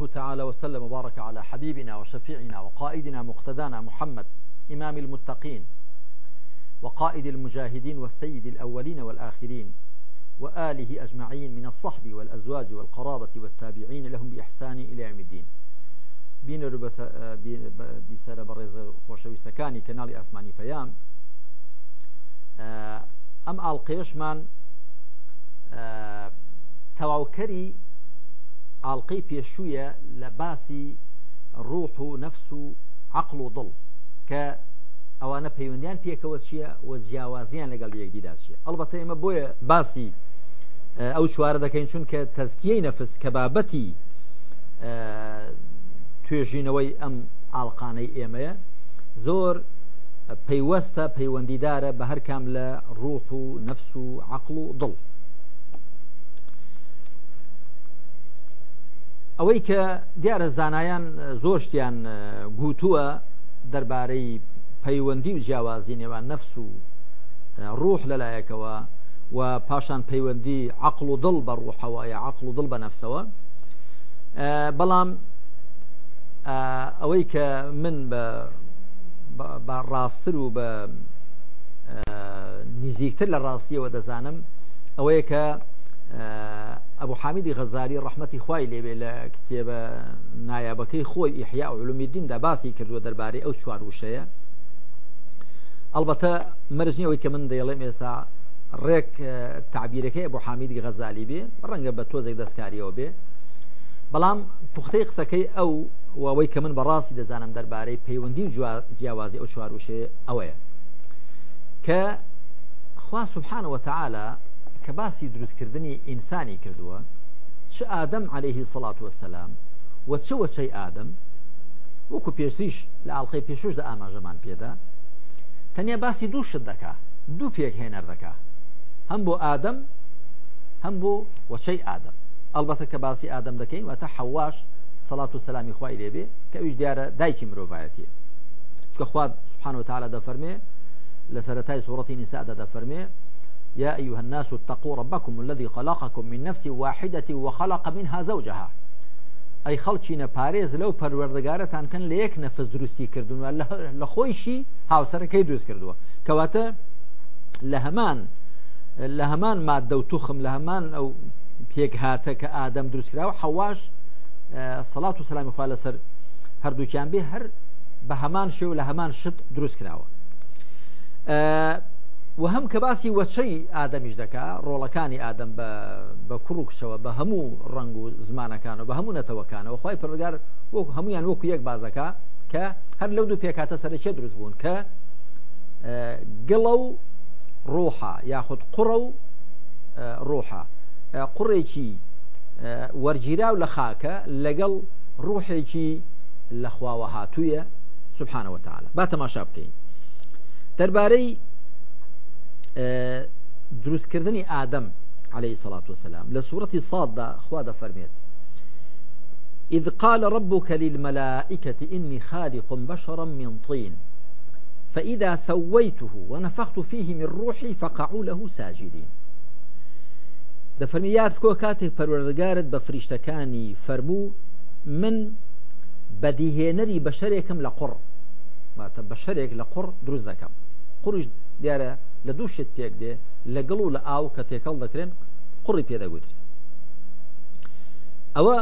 الله تعالى وسلم وبارك على حبيبنا وشفيعنا وقائدنا مقتدانا محمد إمام المتقين وقائد المجاهدين والسيد الأولين والآخرين وآله أجمعين من الصحب والأزواج والقرابة والتابعين لهم بإحسان إلى يوم الدين بینەر بیسەرە برز خوشوي سكاني کەناڵی ئاسمانی فيام آه، أم ئاڵقێشمان آه، تەواوکەری ئاڵلقەی پێشوویە لە باسی ڕوح و نەفس و عقل و دڵ کە ئەوانە پەیوەندیان پێکەوە چییە و جیاوازیان لەگەڵ یەکدیدا چیە ئەلبەتە ئێمە بۆیە باسی ئەو چوارە دەکەین چونکە تەزکیەی نەفس کە بابەتی توێژینەوەی ئەم ئاڵقانەی ئێمەیە زۆر پەیوەستە پەیوەندیدارە بە هەر کام لە ڕوح و نەفس و عقل و دڵ ئەوەی کە دیارە زانایان زۆرشتیان گوتووە دەربارەی پەیوەندی و جیاوازی نێوان نەفس و ڕوح لەلایەکەوە و پاشان پەیوەندی عقل و دڵ بە ڕوحەوەە عقل و دڵ بە نەفسەوە بەڵام ئەوەی کە من بە ڕاستتر و بە نزیکتر لە ڕاستیەوە دەزانم ئەوەیە کە ئەبوو حامیدی غەزاری ڕحمەتی خوای لێوێ لە کتێبە نایابەکەی خۆی ئیحیا و علومی دیندا باسی کردووە دەربارەی ئەو چوار وشەیە ئەلبەتە مەرجنیەوەی کە من دەیڵێم ئێستا ڕێک تعبیرەکەی بۆ حامیدی غەزالی بێ ڕەنگە بە تۆزێک دەستکاریەوە بێ بەڵام پوختەی قسەکەی ئەو وەوەی کە من بەڕاستی دەزانم دەربارەی پەیوەندی جیاوازی ئەو چوار وشێ ئەوەیە کە خوا سبحانەوە تعاالە کە باسی دروستکردنی ئینسانی کردووە چ ئادەم عليهەیهی سەڵات وەسەسلام وە چ وەچەی ئادەم وەکو پێشتریش لە ئاڵلقەی پێشوشدا ئاماژەمان پێدا تەنیا باسی دوو شت دەکا دوو پێک هێنەر دەکا هەم بۆ ئادەم هەم بۆ وەچەی ئادەم ئەلبەتە کە باسی ئادەم دەکەین وە تا حەواش سەڵات و سەسلامی خوای لێبێ کە ئەوش دیارە دایکی مرۆڤایەتە چکە خوارد سبحان وتعاالە دەفەرمێ لە سەرەتای سوورەتی نیسادا دەفەرمێ يا أيها الناس اتقوا ربكم الذي خلقكم من نفس واحدة وخلق منها زوجها أي خەڵچینە باريز لو پەروەردەگارەتان کەن كان ليك نفس دروستی كردون لە هاو هاوسەرەکەی دروست کردووە كواتا لهمان لهمان مادة هەمان لهمان أو بيك هاتك آدم ئەو پێک حواش صلاة والسلام دروستکراوە حەواش هر و سلامی خوا لەسەر هەردووچیان بێ هەر بە هەمان شێو شت و هەم کە باسی وەچەی ئادەمیش دکا ڕۆڵەکانی ئادەم بە کوڕکشەوە بە هەموو ڕنگ و زمانەکانەوە بە هەموو نەتەوەکانەوە خی پرگار وەکو هەمویان وەکو یەک بازەکە کە هەر لەو دوو پێکاتە سەرچێ دروست بوون کە گڵە و ڕۆحا یاخود قوڕە و ڕۆحا قوڕێکی وەرگیرا و لە خاکە لەگەڵ ڕوحێکی لەخواوە هاتوویە سبحانەوە تاالە با تەماشا بکەین دەربارەی كردني آه، آدم عليه الصلاة والسلام لسورة صاد دا فرميت إذ قال ربك للملائكة إني خالق بشرا من طين فإذا سويته ونفخت فيه من روحي فقعوا له ساجدين ده فرميات بكو كاتك پروردگارت بفرشتكاني فرمو من بديهينري بشريكم لقر تبشريك لقر دروز دكم قرش ديارة لدوشت دوو شت تێک دێ لەگەڵ و لە ئاو کە تێکەڵ دەکرێن قوڕی پێدەگوتر ئەوە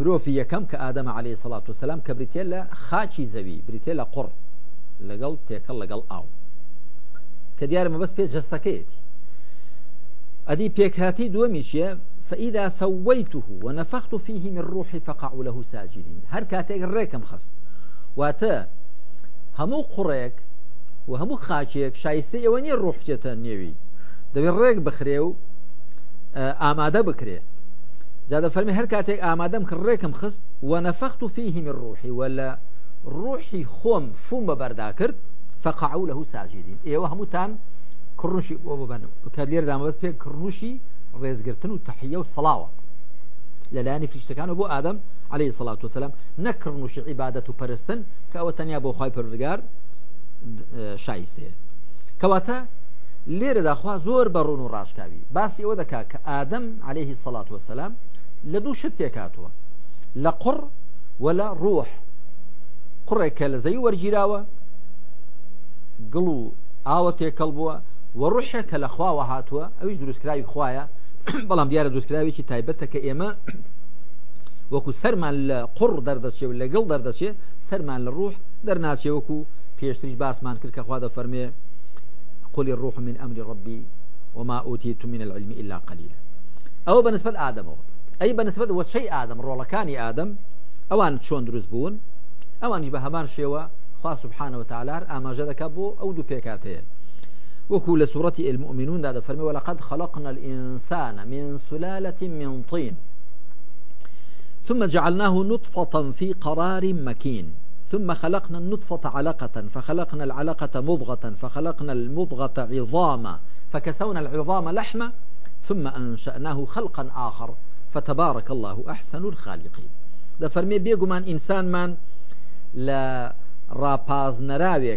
پێکاتە عليه الصلاة و سلام خاشي زوي بريتيلا خاچی لقل تيكال لقل آو لەگەڵ ما بس ئاو کە دیارمە بەس پێ فإذا سويته ونفخت فيه من روحي فقعوا له ساجدين هر كاتيك الريكم خست واتا هەموو قوڕێک و هەموو خاچێک شایستی ئەوە نیە ڕوحچێتە نێوی دەبێت ڕێک بخرێ و ئامادە بکرێ جادە فەرمی هەر کاتێک ئامادەم کرد ڕێکم خست و نەفەخت و فیهیمی ڕوحی وە لە ڕوحی خۆم فوم بە بەردا کرد فەقعو لەهو ساژیدین ئێوە هەمووتان کڕوشی بۆ ببنم کە لێر دامەست پێ کڕوشی ڕێزگرتن و تەحیە و سڵاوە لە لایانی فریشتەکان و بۆ ئادەم عليه سلاات وسلام نەکردنوشی عیبادەت و پەرستن کە ئەوە تەنیا بۆ خی پرگار شایستەیە کەواتە لێرەداخوا زۆر بەڕون و ڕاشکاوی باسی ئەوە دەکا کە ئادەم عليهەیهی سلاات وسلام لە دوو شت تێکاتوە لە قڕ ولا ڕۆح قڕێک کە لە زەوی وەرگیراوە گڵ و ئاوە تێکەڵ بووە وەڕوشە کە لە خواوە هاتووە ئەویش دروستکراوی خویە بەڵام دیارە دروستکراوێکی تایبەتە کە ئێمە وكو سرمان لە قڕ دەردەچێ و لەگەڵ الروح سەرمان لە ڕوح وكو وەکو پێشتریش باسمان کرد کە خوا دە فەرمێ قل الروح من أمر ربي وما ئوتیت من العلم إلا قليلا ئەوە بنسبة ئادەمەوە ئەی بەنسبت وەچەی ئادەم ڕۆڵەکانی آدم أوان چۆن دروست اوان ئەوانش بە هەمان شێوە خواه سبحانه وتعالى أما دەکات بۆ أو دو پێکاتەیە وكو لسورة المؤمنون دادا فرمي ولقد خلقنا الإنسان من سلالة من طين ثم جعلناه نطفة في قرار مكين ثم خلقنا النطفة علقة فخلقنا العلقة مضغة فخلقنا المضغة عظاما فكسونا العظام لحمة ثم أنشأناه خلقا آخر فتبارك الله أحسن الخالقين لە فەرمێ بێگومان ئینسانمان لە ڕاپاز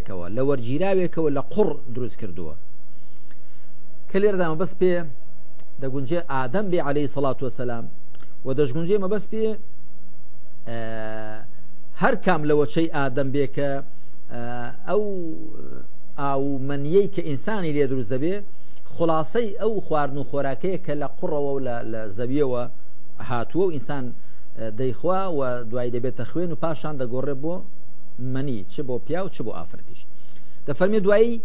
ولا ورجيراويك ولا قر دروز كردوه كل کە بس بي پێ قنجي آدم بي عليه الصلاة والسلام و دەژگونجێ مەبەست پێ هەر کام لەوەچەی ئادەم بێ کە ئەو ئاومەنیەی کە ئینسانی لێ دروست دەبێ خلاصەی ئەو خواردن و خۆراکەیە کە لە قوڕەوە و لە زەویەوە هاتووە و ئینسان دەیخوا و دوای دەبێتە خوێن و پاشان دەگۆڕێ بۆ منی چ بۆ پیا و چ بۆ ئافرەتیش دەفەرمێ دوایی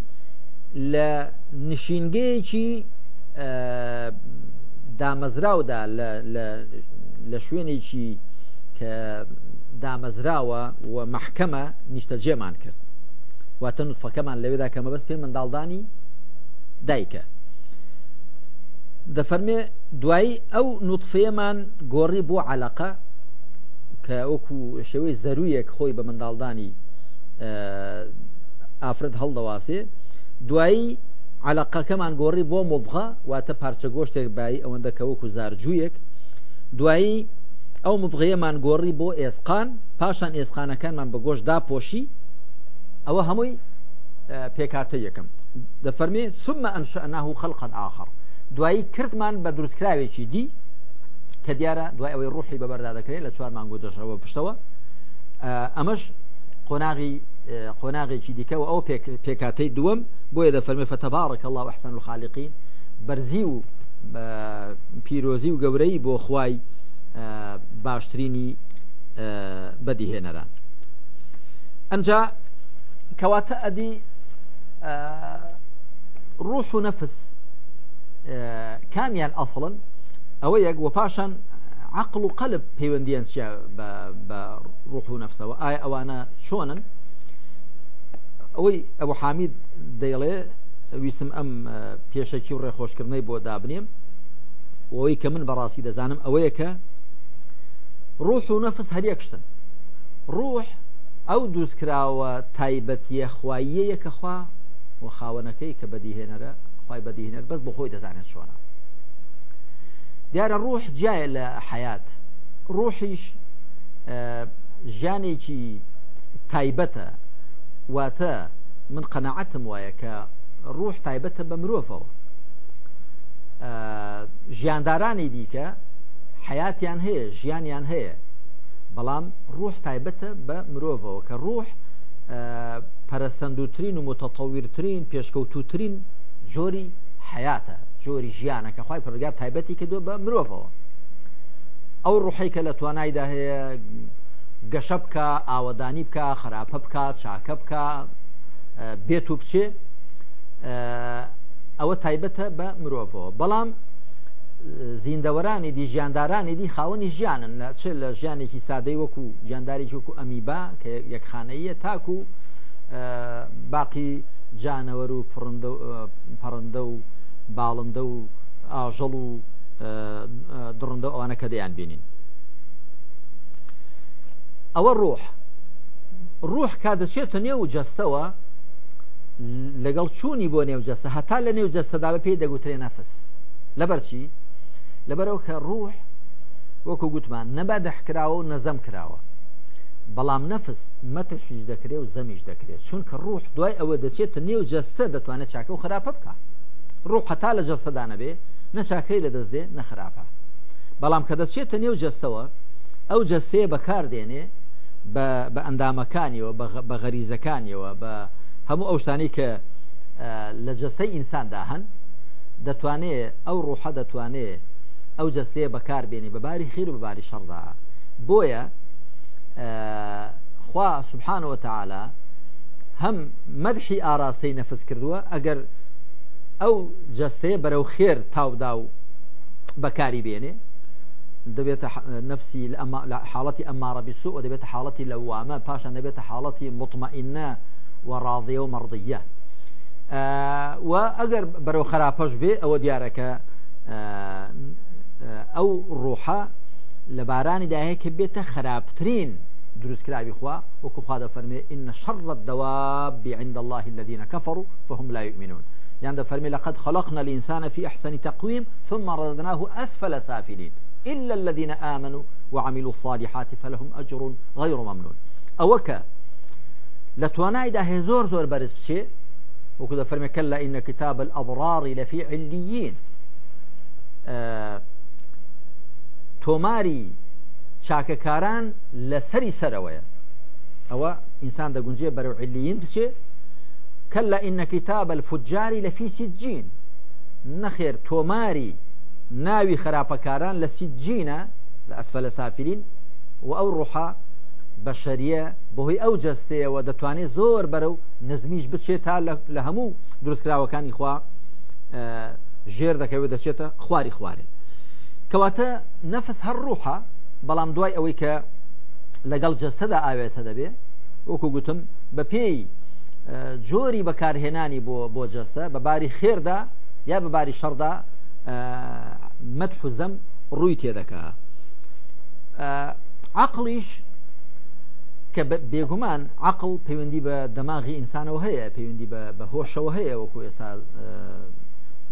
لە نشینگەیەکی دامەزراودا لە شوێنێکی کە دامەزراوە و مححکەمە نیشتە جێمان کرد واتە نوتفەکەمان لەوێدا کەمە بەست پێ منداڵدانی دایکە دەفەرمێ دوایی ئەو نوتفەیەمان گۆڕی بۆ علاقە کە ئۆکو شێوەی زەرویەک خۆی بە منداڵدانی ئافرەت هەڵدەواسێ دوایی علاقەکەمان گۆڕی بۆ مبغا واتە پارچە گۆشتێک بای ئەوەندە کەوەکو زارجوویەک دوایی ئەو مبغەیەمان گۆڕی بۆ ئێسقان پاشان ئێسقانەکانمان بە گۆشت داپۆشی ئەوە هەمووی پێکاتە یەکەم دەفەرمێ سمە ئەنشەناه و خەلقەن آخر دوایی کردمان بە دروستکراوێکی دی کە دیارە دوای ئەوەی ڕوحی بەبەردا دەکرێت لە چوار مانگو دەشەوە پشتەوە ئەمەش قۆناغی قۆناغێکی دیکەەوە ئەو پێکاتەی دووەم بۆیە دەفەرمێ فتەبارڕک الله وحسن و خاالقین بەرزی و پیرۆزی و گەورەی بۆ خوای باشترینی بەدیهێنەران ئەجا کەواتە ئەدی ڕۆژ و نەفس کامیان ئەسڵن ئەوە یەک وە پاشان عقل و قەلب پەیوەندیان بە ڕوح و نفسەوە ئایا ئەوانە چۆنن ئەوەی ئەوە حامید دەیڵێ ویستم ئەم پێشەکی و ڕێخۆشکردنەی بۆ دابنیم ئەوەی کە من بەڕاستی دەزانم ئەوەیە کە ڕۆژ و نەفس هەریەکشتن ڕۆح ئەو دووسکراوە تایبەتیە خواییەیە کە خوا و خاوەنەکەی کە بەدیهێنەرە خی بەدیهێنەر بەس بۆ خۆی دەزانێت چۆنە دیارە ڕۆح جایە لە حیات ڕۆحیش ژیانێکی تایبەتە واتە من قەنەعەتم وایە کە ڕوح تایبەتە بە مرۆڤەوە ژیاندارانی دیکە حیاتیان هەیە ژیانیان هەیە بەڵام ڕوح تایبەتە بە مرۆڤەوە کە ڕوح پەرەسەندوترین و متتەتەویرترین پێشکەوتوترین جۆری حیاتە جۆری ژیانە کە خی پرگار تایبەتی کە دۆ بە مرۆڤەوە ئەو ڕوحەی کە لە توانایدا هەیە گەشە بکە ئاوەدانی بکە خراپە بکە چاکە بکە بێت و بچێ ئەوە تایبەتە بە مرۆڤەوە بەڵام زیندەوەرانی دی ژیاندارانی دی خاوەنی ژیانن چ لە ژیانێکی سادەی وەکو جانداری وەکو ئەمیبا کە یەکخانەیە تاکو باقی جانەوەر و پەڕندە و باڵندە و ئاژەڵ و دڕندە ئەوانە کە دەیان بینین ئەوە ڕۆح ڕوح کا دەچێتە نێو جەستەوە لەگەڵ چوونی بۆ نێوجەستە هەتا لە نێو جەستەدا بە پێی دەگوترێ نەفس لەبەرچی لەبەرەوە کە ڕوح وەکو گوتمان نەبا دەحکراوە و نەزەم کراوە بەڵام نەفس مەتەحیش دەکرێت و زەمیش دەکرێت چونکە ڕوح دوای ئەوە دەچێتە نێو جەستە دەتوانێت چاکە و خراپە بکە ڕوح هەتا لە جەستەدا نەبێ نەچاکەی لە دەستێ نەخراپە بەڵام کە دەچێتە نێو جەستەوە ئەو جەستەیە بەکاردێنێ بە ئەندامەکانیەوە بە غەریزەکانیەوە بە هەموو ئەو شتانی کە لە جستەی ئینساندا هەن دەتوانێت ئەو ڕوحە دەتوانێت ئەو جستەیە بەکاربیێنی بەباری خیر و بەباری شەڕدا بۆیە خوا سبحانەوە تعاالە هەم مەدحی ئاراستەی نەفس کردووە ئەگەر ئەو جستەیە بەرەو خێر تاودا و بەکاری بێنێ دبيت نفسي لأما حالتي أمارة بالسوء ودبيت حالتي لوامة باشا دبيت حالتي مطمئنة وراضية ومرضية و آه، مەڕدیە و ئەگەر بەرەو خراپەش بێ ئەوە دیارەکە آه، آه، ئەو ڕوحە لە بارانی داهەیەکە بێتە خوا وەکو خوا إن شر الدواب عند الله الذين كفروا فهم لا يؤمنون يعني دفرمي لقد خلقنا الإنسان في أحسن تقويم ثم رددناه أسفل سافلين إلا الذين آمنوا وعملوا الصالحات فلهم أجر غير ممنون أوكا لتوانای داهێ زور زور بەرز بشي وكذا فرمي كلا إن كتاب الأبرار لفي عليين توماري آه، تۆماری چاکەکاران لە سەری سەرەوەیە ئەوە ئینسان دەگونجێ بەرەو علیین بچێ کە لە ئینە کتاب الفجاری لەفی سجین نەخێر ناوی خراپەکاران لە سیجینە لە ئەسفە لە سافرین و ئەو ڕوحا بەشەریە بەهۆی ئەو جستەیەوە دەتوانێت زۆر بەرە و نزمیش بچێت تا لە هەموو دروستکراوەکانی خوا ژێر دەکەوێت دەچێتە خواری خوارێ کەواتە نەفس هەر ڕوحە بەڵام دوای ئەوەی کە لەگەڵ جستەدا ئاوێتە دەبێ وەکو گوتم بە پێی جۆری بەکارهێنانی بۆ بۆ جستە بەباری خێردا یا بەباری شەردا مەد حوزەم ڕووی تێدەکە عقلیش کە بێگومان عقل پەیوەندی بە دەماغی ئینسانەوە هەیە پەیوەندی بە هۆشەوە هەیە وەکو ئێستا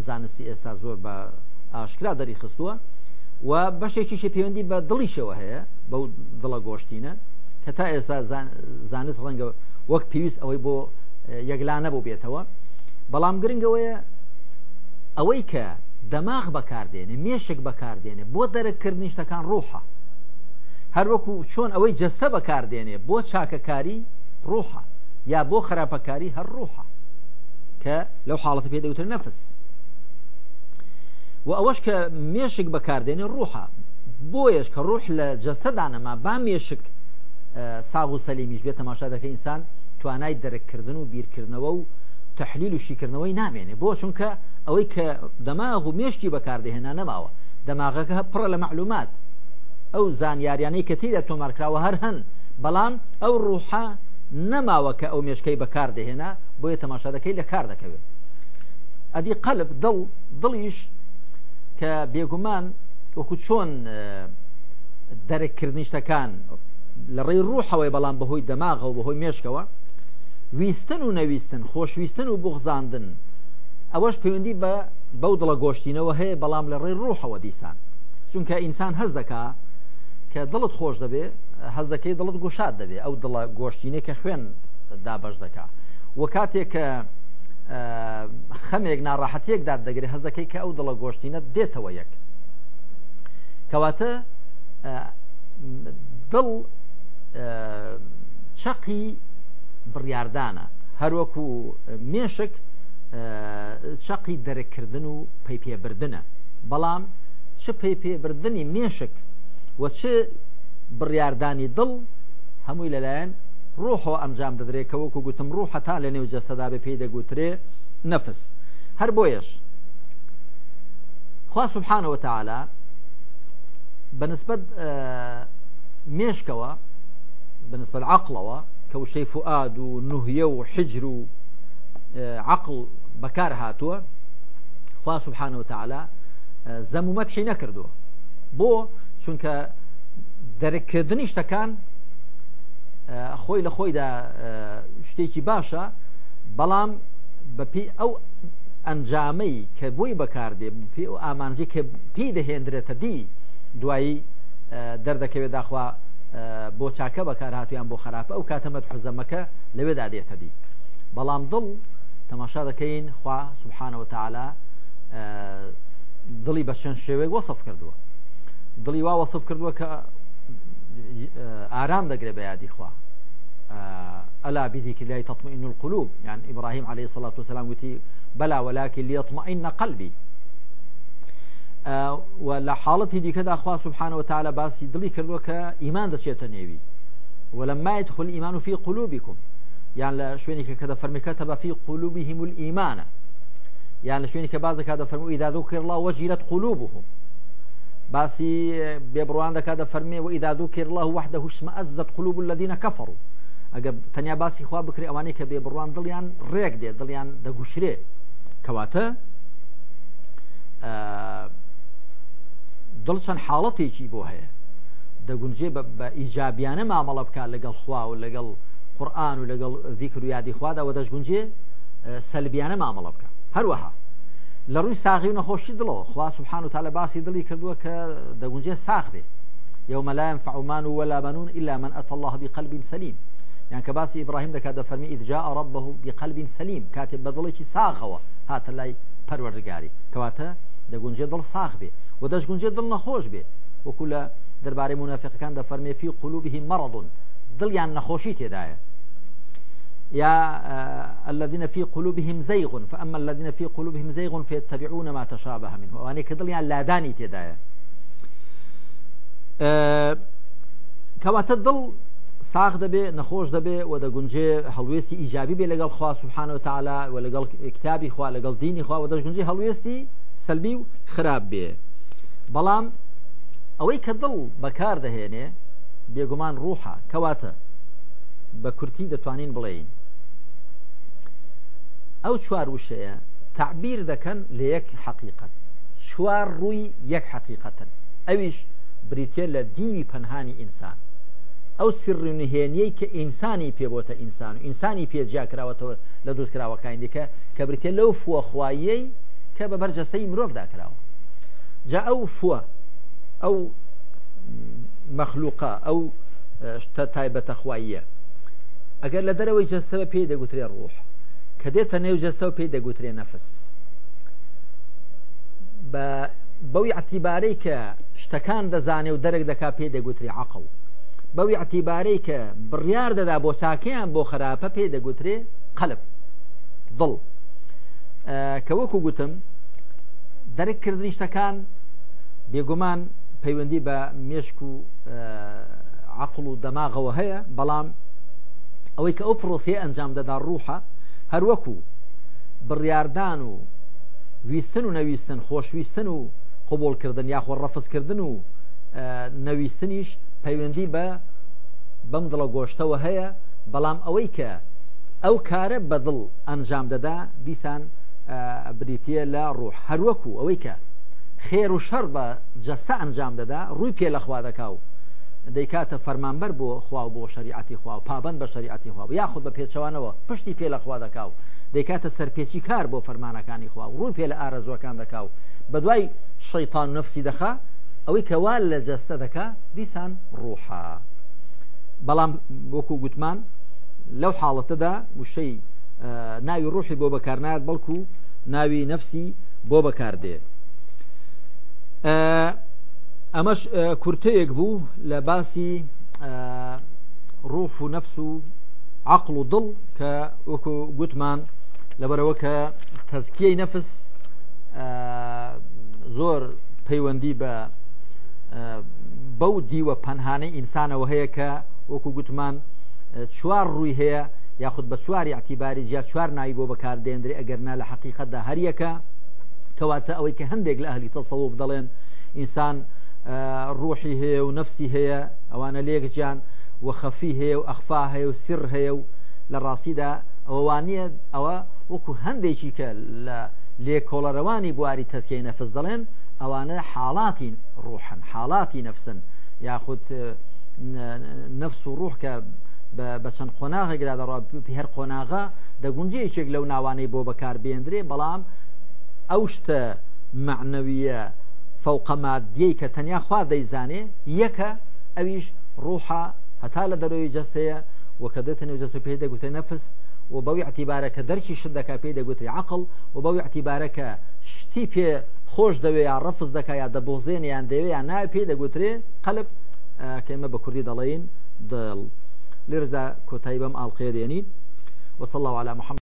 زانستی ئێستا زۆر بە ئاشکرا دەری خستووە و بەشێکیشی پەیوەندی بە دڵیشەوە هەیە بەو دڵە گۆشتینە کە تا ئێستا زانست ڕەنگە وەک پێویست ئەوەی بۆ یەکلانە بوو بێتەوە بەڵام گرنگەوەیە ئەوەی کە دەماغ بەکاردێنێ مێشک بەکاردێنێ بۆ دەرەکردنی شتەکان ڕۆحە هەروەکو چۆن ئەوەی جەستە بەکاردێنێ بۆ چاکەکاری ڕۆحە یا بۆ خراپەکاری هەر ڕۆحە کە لەو حاڵەت پێ دەوتر نەفس و ئەوەش کە مێشک بەکاردێنێ ڕوحە بۆیش کە ڕوح لە جەستەدانەما با مێشک ساغ و سەلیمیش بێت تەماشا دەکە ئینسان توانای دەرەکردن و بیرکردنەوە و تحلیل و شیکردنەوەی نامێنێ بۆ چونکە ئەوەی کە دەماغ و مێشکی بەکاردەهێنا نەماوە دەماغەکە پڕە لە معلومات ئەو زانیاریانەی کە تیدا تۆمارکراوە هەر هەن بەڵام ئەو ڕوحا نەماوە کە ئەو مێشکەی بەکاردەهێنا بۆیە تەماشادەکەی لە کار دەکەوێت ئەدی قەلب دڵ دڵیش کە بێگومان وەکو چۆن دەرەکردنیشتەکان لە ڕێی ڕوحەوەی بەڵام بەهۆی دەماغەوە بەهۆی مێشکەوە ویستن و نەویستن خۆشویستن و بغزاندن ئەوەش پەیوەندی بە بەو دڵە گۆشتینەوە هەیە بەڵام لە ڕێی ڕوحەوە دیسان چونکە ئینسان هەز دەکا کە دڵت خۆش دەبێ هەز دەکەی دڵت گوشاد دەبێ ئەو دڵە گۆشتینەی کە خوێن دابش دەکا وە کاتێک کە خەمێک ناڕاحەتێکدا دەگرێت هەز دەکەی کە ئەو دڵە گۆشتینە دێتەوە یەک کەواتە دڵ چقی بڕاردانە هەروەکو مێشک شقی دەرەکردن و پەیپێبردنە بەڵام چ پەیپێبردننی مێشک وە چ بڕاردانی دڵ هەمووی لەلایەن ڕۆحەوە ئەنجام دەدرێکەوەکو گوتم ڕوح هەتا لە نێو جەسەدا بە پێی دەگوترێ نەفس هەر بۆیەش خوا سبحانەوە تەعالا بەنسبت مێشکەوە بەنسبت عقلەوە کە وشەی فعاد و نوهە و حجر و عقل بەکار هاتووە خوا سبحانەوە تعالا زەمومەتحی نەکردووە بۆ چونکە دەرکردنی شتەکان خۆی لە خۆیدا شتێکی باشە بەڵام بەپی ئەو ئەنجامەی کە بۆی بەکاردێ پێ و ئامانجی کە پێی دەهێندرێتە دی دوایی دەردەکەوێت داخوا بۆ چاکە بەکار هاتویان بۆ خراپە ئەو کاتەمەت حزەمەکە لەوێدا دێتە دی بەڵام دڵ تماشا دەکەین خوا سبحانه وتعالى آه، دڵی بە چەند شێوەیە وصف کردووە دڵی وا وەسف کردووە کە آه، آرام دەگرێ بە یادی خوا ألا آه، بذيك لا تطمئن القلوب يعني إبراهيم عليه الصلاة والسلام قلت بلى ولكن ليطمئن قلبي أه ولا حالتي دي كذا أخوة سبحانه وتعالى باسي دلي كردوك إيمان دشيت ولما يدخل الإيمان في قلوبكم يعني لە كذا فرمي كتب في قلوبهم الإيمان يعني لە شوێنی كذا بازەکە دەفەرمو ذكر الله وجلت قلوبهم باسی بێبڕوان كذا فرمي وإذا ذكر الله وحده وحدە قلوب الذين كفروا ئەگەر تەنیا باسی خوا بکری ئەوانەی کە بێبڕوان دڵیان ڕێک دێ دڵیان دەگوشرێ کەواتە آه، دڵ چەند دقنجي بإيجابيان ما دەگونجێ بە ئیجابیانە خوا قرآن و لەگەڵ ذیکر و یادی خوادا و دەشگونجێ اه، سەلبیانە مامەڵە بکە هەروەها لە ڕووی ساغی و نەخۆشی دلو خوا سبحانه و تا لە باسی دڵی کردووە کە دەگونجێ ساخ يوم لا ينفع مال ولا بنون إلا من أتى الله بقلب سليم يعني كباسي إبراهيم دكا دفرمي إذ جاء ربه بقلب سليم كاتب بدلي ساغوا هات لاي پروردگاری كواتا دگونجه دل ساغ بي و دش گونجه دل نخوش بي وكل كان منافقان دفرمي في قلوبهم مرض دڵیان نەخۆشی تێدایە يا آه، الذين في قلوبهم زيغ فأما الذين في قلوبهم زيغ فيتبعون ما تشابه منه واني كدل يعني لاداني تدايا أه كواتدل ساخ دبي نخوش دبي ودا گنجي هلويستي ايجابي بي لقل خوا سبحانه وتعالى ولقل كتابي خوا لقل ديني خوا ودا گنجي هلويستي سلبي خراب بي بلام اوي كدل بكار دهيني بێگومان ڕوحە کەواتە بە کورتی دەتوانین بڵێین ئەو چوار وشەیە تعبیر دەکەن لە یەک حقیقت چوار ڕووی یەک حقیقەتن ئەویش بریتێ لە دیوی پەنهانی ئینسان ئەو سرڕونهێنیەی کە ئینسانی پێبۆتە ئینسان و ئینسانی پێجیا کراوەتەوە لە دووسکراوەکان دیکە کە بریتێ لەو فوەخواییەی کە بە بەرجەسەی مرۆڤدا کراوە جا ئەو فوە ئەو مەخلوقە ئەو شتە تایبەتە خواییە ئەگەر لە دەرەوەی جەستەوە پێی دەگوترێ ڕۆح کە دێتە نێو جەستەوە پێی دەگوترێ نەفس بە بەوی عتیبارەی کە شتەکان دەزانێ و دەرەک دەکا پێی دەگوتری عقل بەوی عتیبارەی کە بڕیار دەدا بۆ ساکەیان بۆ خراپە پێی دەگوترێ قەلب دڵ کە وەکو گوتم دەرککردنی شتەکان بێگومان پەیوەندی بە مێشک و عقل و دەماغەوە هەیە بەڵام ئەوەی کە ئەو پرۆسیە ئەنجام دەدا ڕوحە هەروەکو بڕاردان و ویستن و نەویستن خۆشویستن و قوبولکردن یاخۆ ڕەفزکردن و نەویستنیش پەیوەندی بە بەم دڵە گۆشتەوە هەیە بەڵام ئەوەی کە ئەو کارە بەدڵ ئەنجام دەدا دیسان بریتە لە ڕوح هەروەکو ئەوەی کە خێر و شەر بە جەستە ئەنجام دەدا ڕووی پێ لەخوا دەکاو دەیکاتە فەرمانبەر بۆ خوا بۆ شریعتی خوا و پابند بە شریعتی خوا و یاخود بە پێچەوانەوە پشتی پێ لەخوا دەکاو دەیکاتە سەرپێکی کار بۆ فەرمانەکانی خوا و ڕووی پێ لە ئارەزوەکان دەکاو بە دوای شەیتان نفسی دەخە ئەوەی کەوال لە جەستە دەکا دیسان ڕوحا بەڵام بۆکو گوتمان لەو حاڵەتەدا وشەی ناوی ڕوحی بۆ بەکارنات بەڵکو ناوی نفسی بۆ بەکاردێت ئەمەش کورتەیەک بوو لە باسی ڕوف و نەفس و عقل و دڵ کە وەکو گوتمان لەبەرەوە کە تەزکیەی نەفس زۆر پەیوەندی بە بەو دیوە پەنهانەی ئینسانەوە هەیە کە وەکو گوتمان چوار ڕووی هەیە یاخود بە چواری عتیباری جیا چوار ناوی بۆ بەکاردێنندری ئەگەرنا لە حقیقەتدا هەریەکە کەواتە ئەوەی کە هەندێک لە ئەهلی تەسەڵوف دەڵێن ئینسان ڕوحی هەیە و نفسی هەیە ئەوانە لێک گیان و خەفی هەیە و ئەخفا هەیە و سر هەیە و لە ڕاستیدا ئەوانە ئەوە وەکو هەندێکی کە لە لێ کۆڵەرەوانی بواری تەسکی نەفس دەڵێن ئەوانە حاڵاتی ڕوحن حاڵاتی نفسن یاخود نفس و ڕوح کە بە چەند قۆناغێکدا دەڕات هەر قۆناغا دەگونجەیەکێک لەو ناوانەی بۆ بەکار بێندرێ بەڵام ئەو شتە معنەویە فەوقەمادیەی کە تەنیا خوا دەیزانێ یەکە ئەویش ڕوحا هەتا لە دەرەوەی جستەیە وەکە دەتەنێ جەست پێ دەگوتە نەفس و بەوی عتیبارەکە دەرکی شت دەکا پێی دەگوتری عقل و بەوی عتیبارەکە شتی پێ خۆش دەوێ یا ڕفز دەکا یا دەبۆزێن یان دەوێ یا نای پێی دەگوترێ قەلب کەمە بە کوردی دەڵێن دڵ لێرزا کۆتایی بەم ئاڵقێ دێنین وصلى الله على محمد